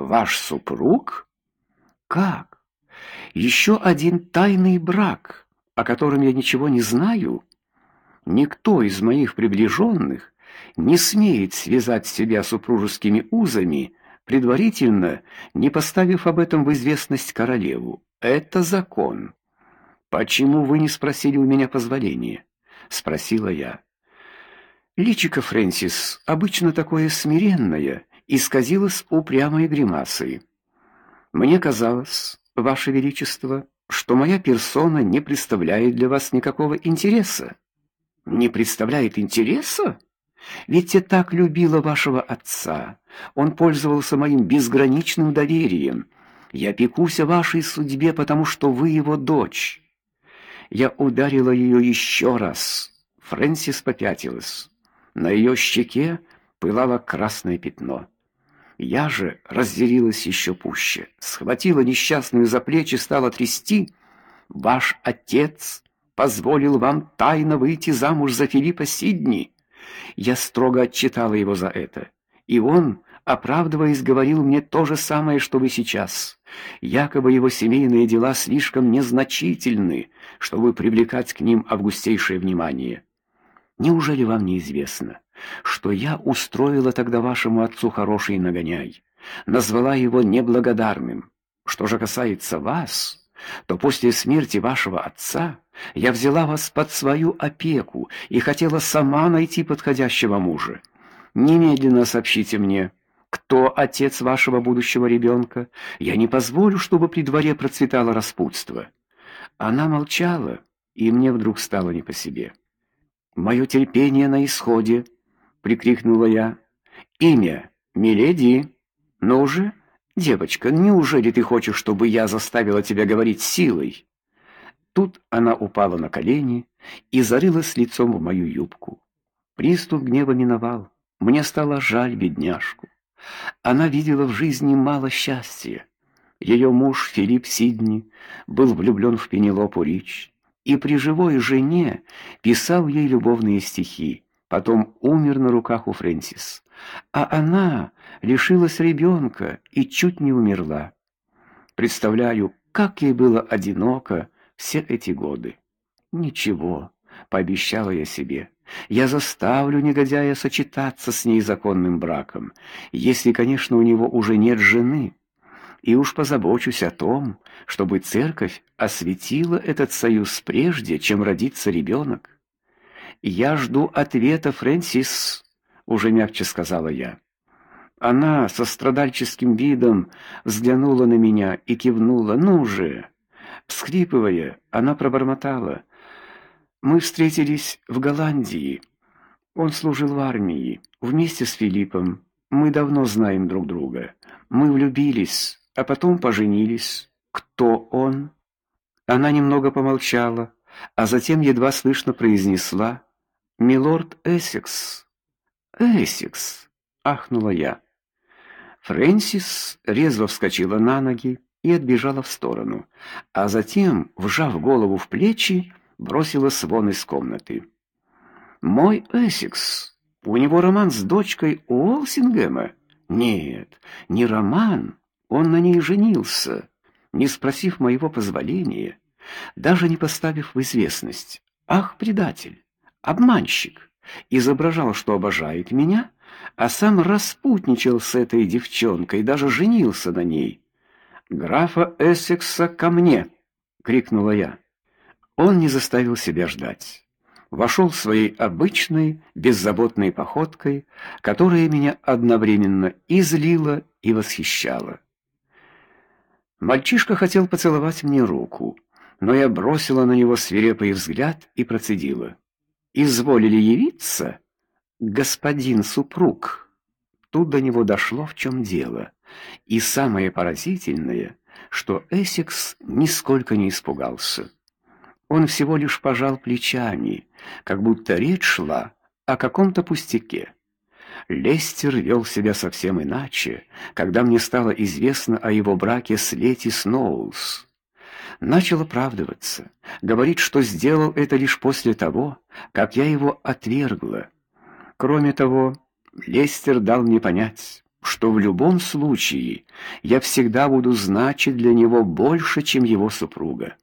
Ваш супруг? Как? Еще один тайный брак, о котором я ничего не знаю? Никто из моих приближенных не смеет связать себя супружескими узами, предварительно не поставив об этом в известность королеву. Это закон. Почему вы не спросили у меня позволения? спросила я. Личико Фрэнсис, обычно такое смиренное, исказилось упрямой гримасой. Мне казалось, ваше величество, что моя персона не представляет для вас никакого интереса. Не представляет интереса? Ведь я так любила вашего отца. Он пользовался моим безграничным доверием. Я пекусь о вашей судьбе, потому что вы его дочь. Я ударила ее еще раз. Фрэнсис попятилась. На ее щеке пылало красное пятно. Я же разъярилась еще пуще, схватила несчастную за плечи, стала трясти. Ваш отец позволил вам тайно выйти замуж за Филиппа Сидни. Я строго отчитала его за это, и он, оправдываясь, говорил мне то же самое, что вы сейчас. Якобы его семейные дела слишком незначительны, чтобы привлекать к ним августейшее внимание. Неужели вам не известно, что я устроила тогда вашему отцу хороший нагоняй, назвала его неблагодарным? Что же касается вас, то после смерти вашего отца я взяла вас под свою опеку и хотела сама найти подходящего мужа. Немедленно сообщите мне, кто отец вашего будущего ребенка. Я не позволю, чтобы при дворе процветало распутство. Она молчала, и мне вдруг стало не по себе. Мое терпение на исходе, прикрикнула я. Имя Миледи. Ну же, девочка, неужели ты хочешь, чтобы я заставила тебя говорить силой? Тут она упала на колени и зарылась лицом в мою юбку. Приступ гнева миновал. Мне стало жаль бедняжку. Она видела в жизни мало счастья. Ее муж Филипп Сидни был влюблен в Пенелопу Рич и при живой жене писал ей любовные стихи. Потом умер на руках у Фрэнсис. А она лишилась ребенка и чуть не умерла. Представляю, как ей было одиноко все эти годы. Ничего, пообещала я себе. Я заставлю негодяя сочетаться с ней законным браком, если, конечно, у него уже нет жены. И уж позабочусь о том, чтобы церковь осветила этот союз прежде, чем родится ребенок. Я жду ответа, Фрэнсис, уже мягче сказала я. Она со страдальческим видом взглянула на меня и кивнула: "Ну же, Всхлипывая, она пробормотала: "Мы встретились в Голландии. Он служил в армии вместе с Филиппом. Мы давно знаем друг друга. Мы влюбились, а потом поженились. Кто он?" Она немного помолчала, а затем едва слышно произнесла: "Милорд Эссекс". "Эссекс", ахнула я. Фрэнсис резво вскочила на ноги и отбежала в сторону, а затем, вжав голову в плечи, бросилась вон из комнаты. Мой Эссекс, у него роман с дочкой Уолсингема? Нет, не роман, он на ней женился, не спросив моего позволения, даже не поставив в известность. Ах, предатель, обманщик, изображал, что обожает меня, а сам распутничал с этой девчонкой, даже женился на ней. Графа Эссекса ко мне, крикнула я. Он не заставил себя ждать. Вошел своей обычной, беззаботной походкой, которая меня одновременно и злила, и восхищала. Мальчишка хотел поцеловать мне руку, но я бросила на него свирепый взгляд и процедила: "Изволили явиться, господин супруг?" Тут до него дошло, в чем дело. И самое поразительное, что Эссекс нисколько не испугался. Он всего лишь пожал плечами, как будто речь шла о каком-то пустяке. Лестер вел себя совсем иначе, когда мне стало известно о его браке с Лети Сноулс. Начал оправдываться, говорить, что сделал это лишь после того, как я его отвергла. Кроме того, Лестер дал мне понять, что в любом случае я всегда буду значить для него больше, чем его супруга.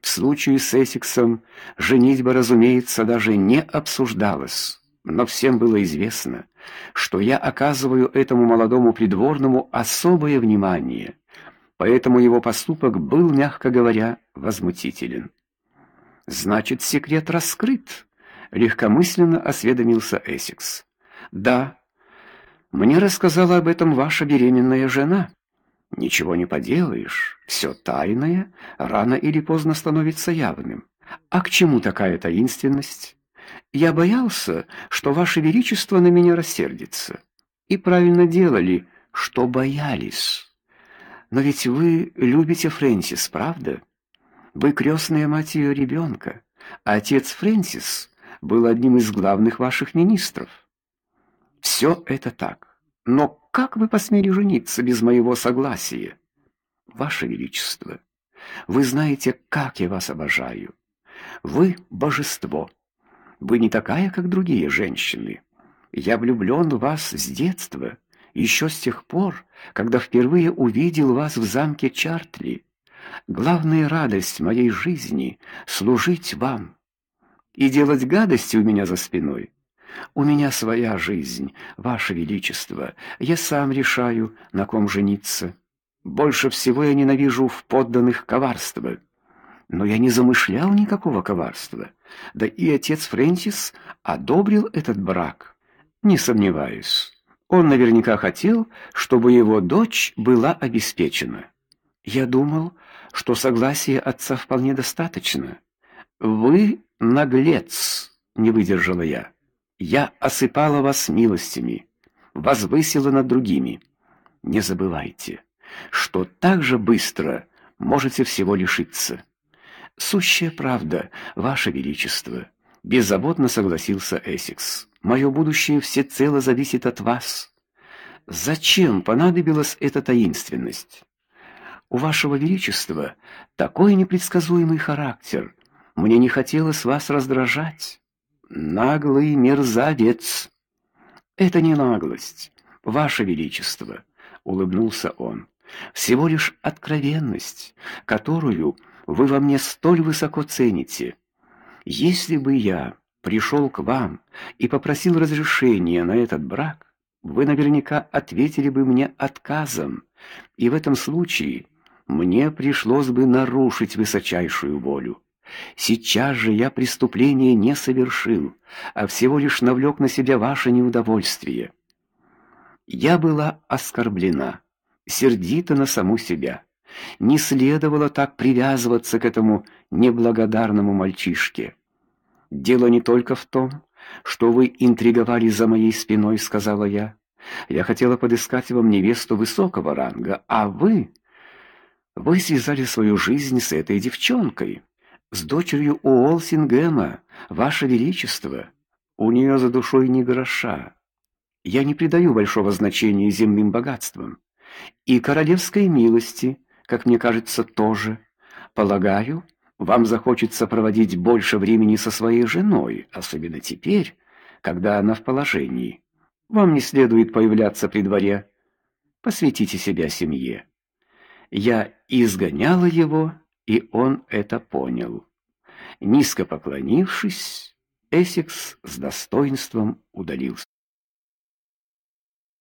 В случае с Эссексом женитьба, разумеется, даже не обсуждалась, но всем было известно, что я оказываю этому молодому придворному особое внимание. Поэтому его поступок был, мягко говоря, возмутителен. Значит, секрет раскрыт, легкомысленно осведомился Эссекс. Да, мне рассказала об этом ваша беременная жена. Ничего не поделаешь, все тайное рано или поздно становится явным. А к чему такая таинственность? Я боялся, что ваше величество на меня рассердится. И правильно делали, что боялись. Но ведь вы любите Фрэнсис, правда? Вы крестная мать ее ребенка, а отец Фрэнсис был одним из главных ваших министров. Все это так. Но как вы посмели жениться без моего согласия? Ваше величество, вы знаете, как я вас обожаю. Вы божество. Вы не такая, как другие женщины. Я влюблен в вас с детства, еще с тех пор, когда впервые увидел вас в замке Чартли. Главная радость моей жизни служить вам и делать гадости у меня за спиной. У меня своя жизнь, ваше величество. Я сам решаю, на ком жениться. Больше всего я ненавижу в подданных коварство. Но я не замышлял никакого коварства. Да и отец Фрэнсис одобрил этот брак. Не сомневаюсь. Он наверняка хотел, чтобы его дочь была обеспечена. Я думал, что согласия отца вполне достаточно. Вы наглец, не выдержала я. Я осыпала вас милостями, возвысила над другими. Не забывайте, что так же быстро можете всего лишиться. Сущая правда, ваше величество, беззаботно согласился Эссекс. Мое будущее всецело зависит от вас. Зачем понадобилась эта таинственность? У вашего величества такой непредсказуемый характер. Мне не хотелось вас раздражать наглый мерзавец. Это не наглость, ваше величество, улыбнулся он. Всего лишь откровенность, которую вы во мне столь высоко цените. Если бы я пришел к вам и попросил разрешения на этот брак, вы наверняка ответили бы мне отказом, и в этом случае мне пришлось бы нарушить высочайшую волю. Сейчас же я преступление не совершил, а всего лишь навлек на себя ваше неудовольствие. Я была оскорблена, сердита на саму себя. Не следовало так привязываться к этому неблагодарному мальчишке. Дело не только в том, что вы интриговали за моей спиной, сказала я. Я хотела подыскать вам невесту высокого ранга, а вы вы связали свою жизнь с этой девчонкой с дочерью Уолсингема, ваше величество. У нее за душой ни гроша. Я не придаю большого значения земным богатствам и королевской милости, как мне кажется, тоже. Полагаю, вам захочется проводить больше времени со своей женой, особенно теперь, когда она в положении. Вам не следует появляться при дворе. Посвятите себя семье. Я изгоняла его и он это понял. Низко поклонившись, Эссекс с достоинством удалился.